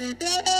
da da da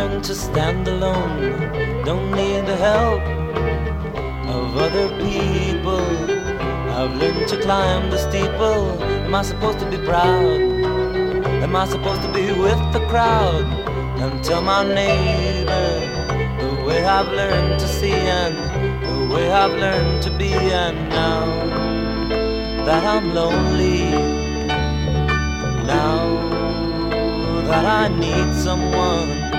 Learned to stand alone, don't need the help of other people. I've learned to climb the steeple Am I supposed to be proud? Am I supposed to be with the crowd and tell my neighbor the way I've learned to see and the way I've learned to be? And now that I'm lonely, now that I need someone,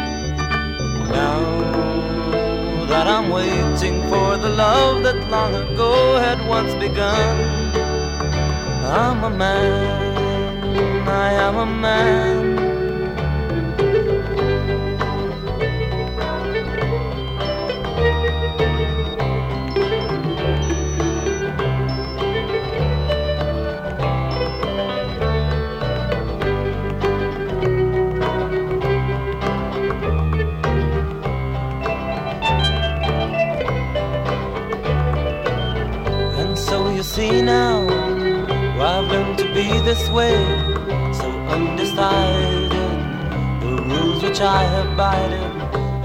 now that I'm waiting for the love that long ago had once begun. I'm a man, I am a man. This way, so undecided. The rules which I have bided,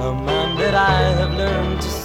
a man that I have learned to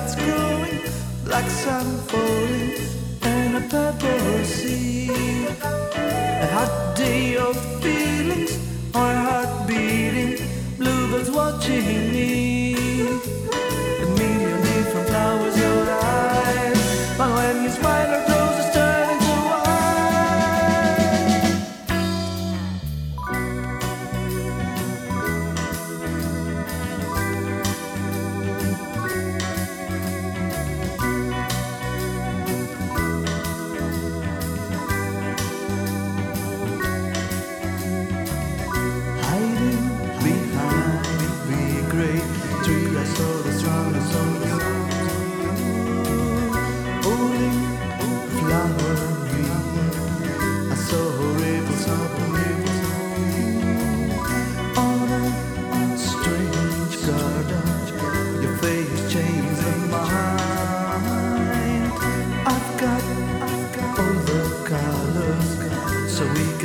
that's growing, black sun falling, and a purple sea. A hot day of feelings, my heart beating, bluebirds watching me.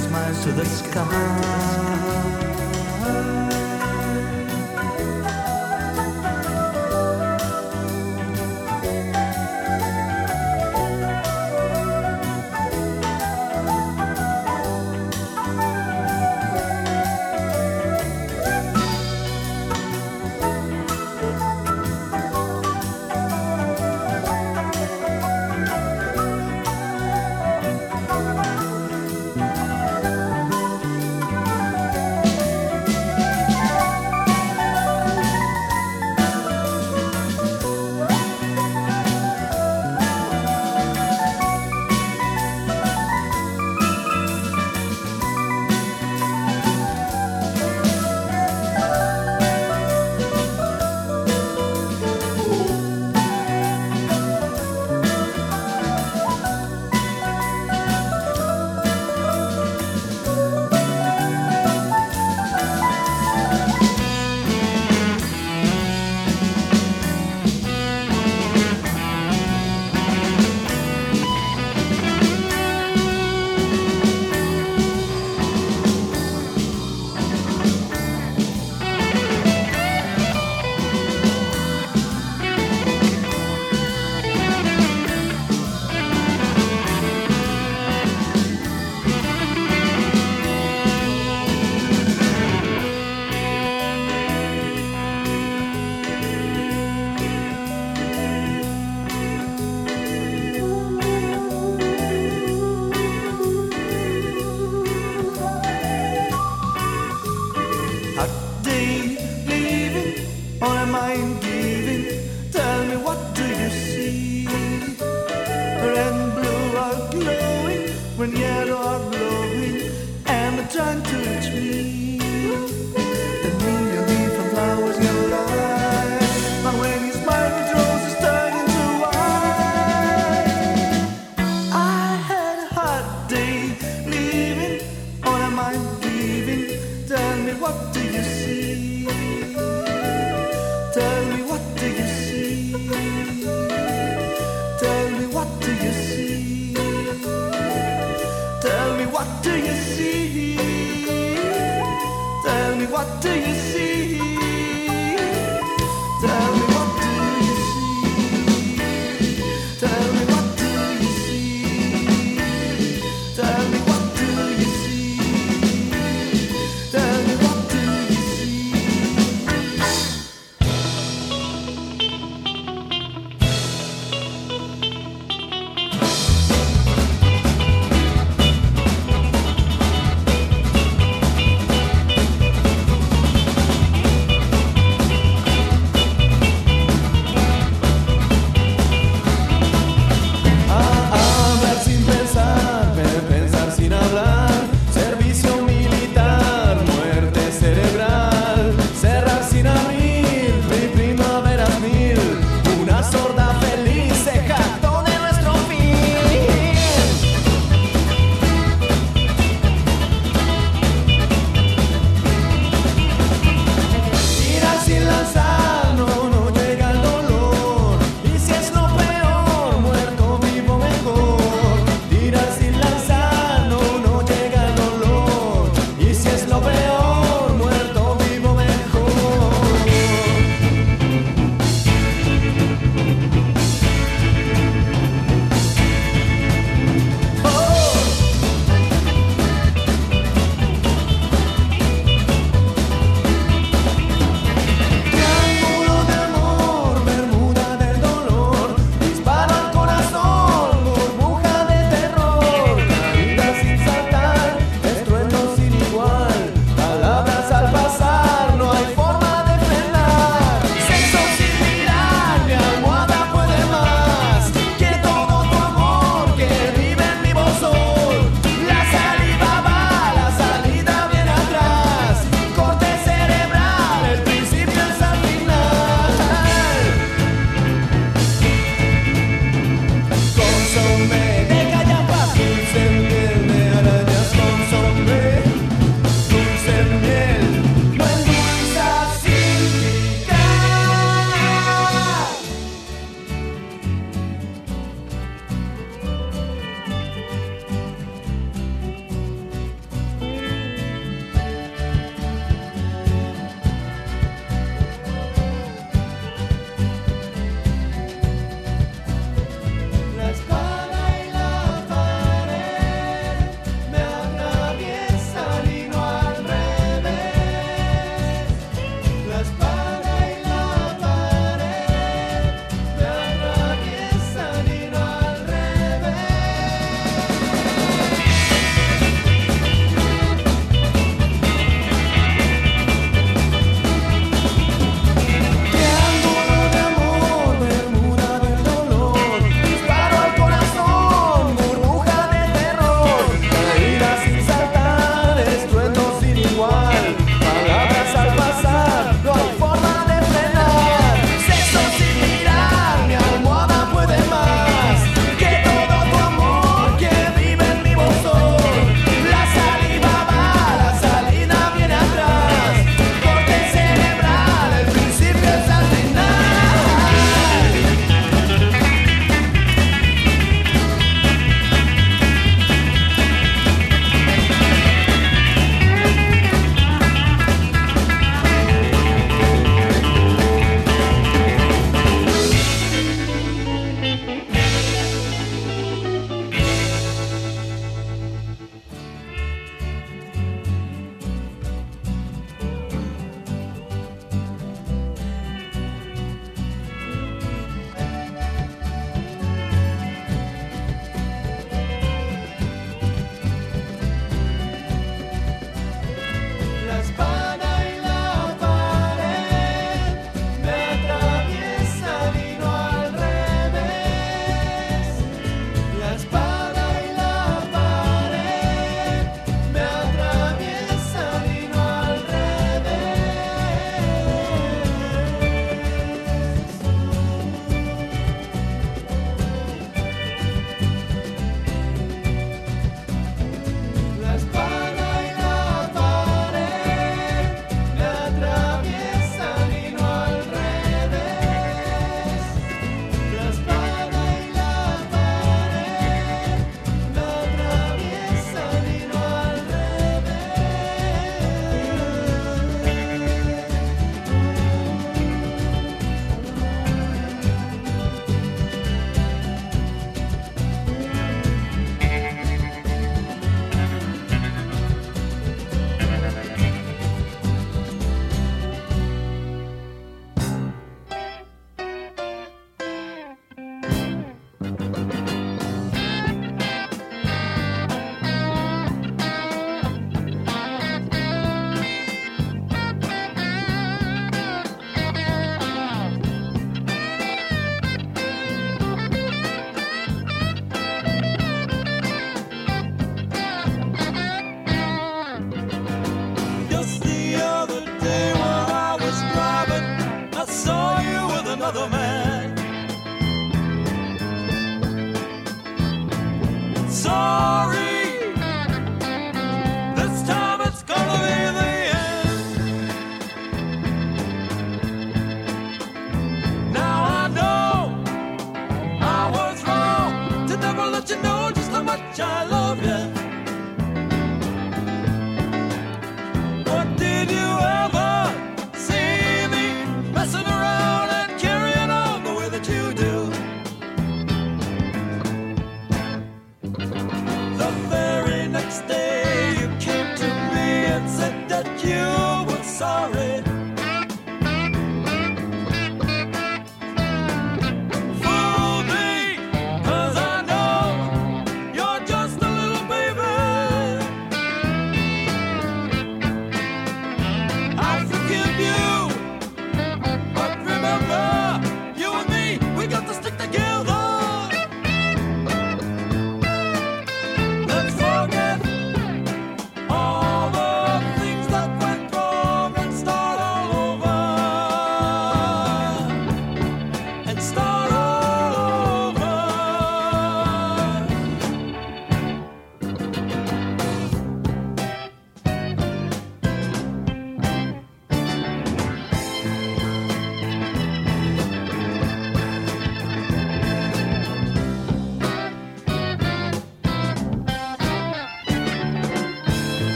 smiles to the sky.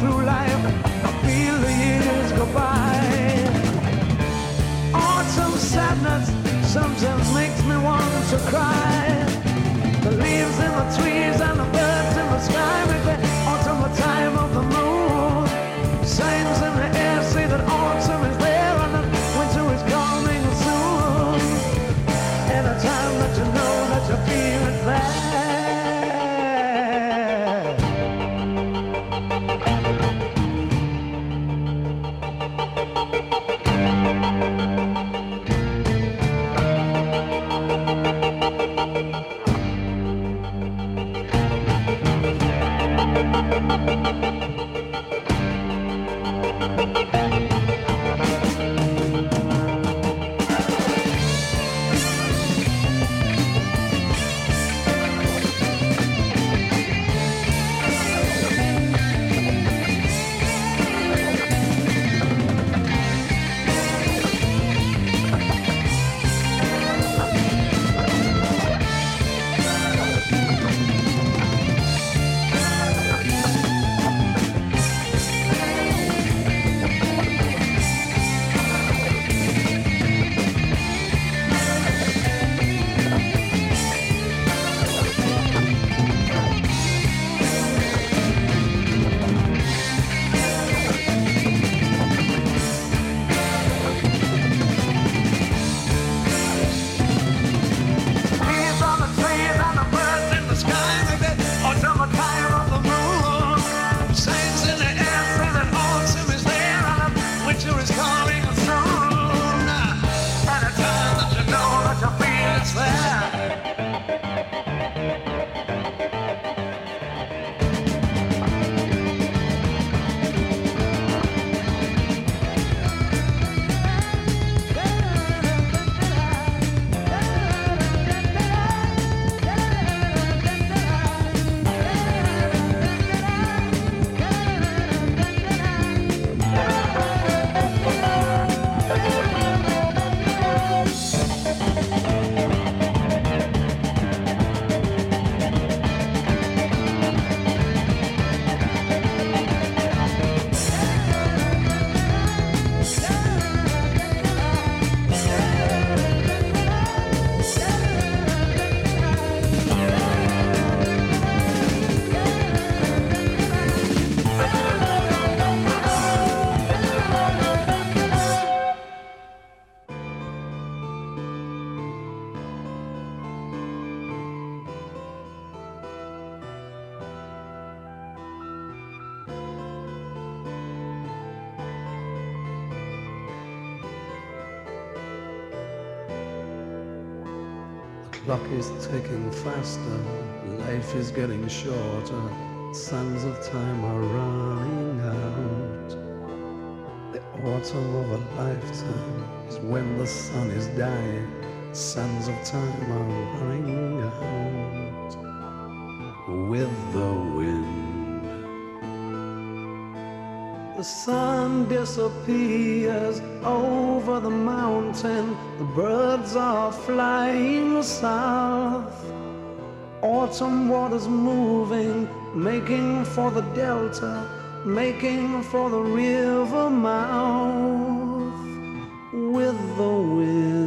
Through life, I feel the years go by. Autumn sadness sometimes makes me want to cry. The leaves in the trees and the birds in the sky faster, life is getting shorter, sands of time are running out. The autumn of a lifetime is when the sun is dying, sands of time are running out. With the wind. The sun disappears over the mountain. The birds are flying south. Autumn waters moving, making for the delta, making for the river mouth with the wind.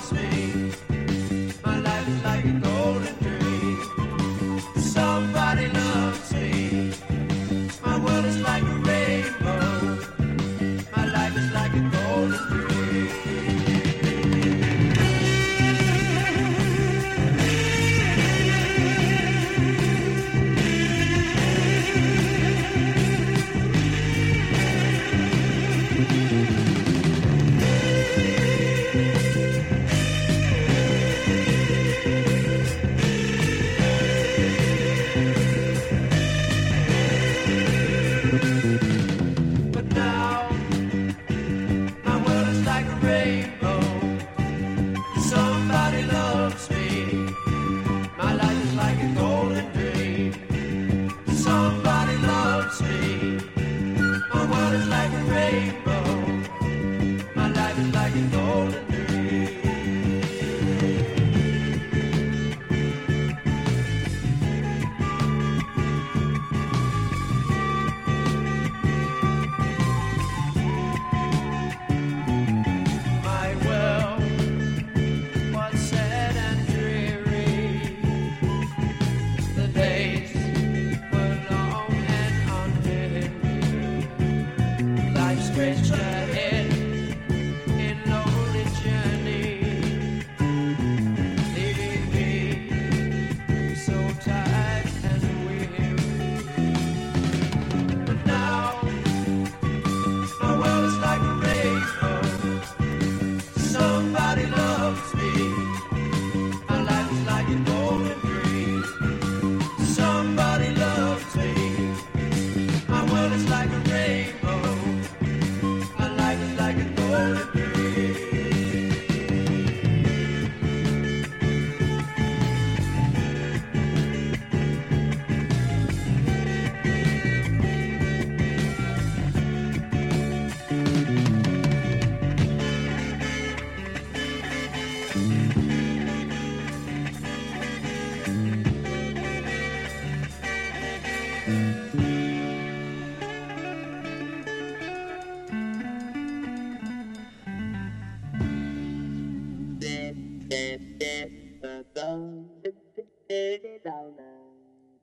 Sweet.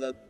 Thank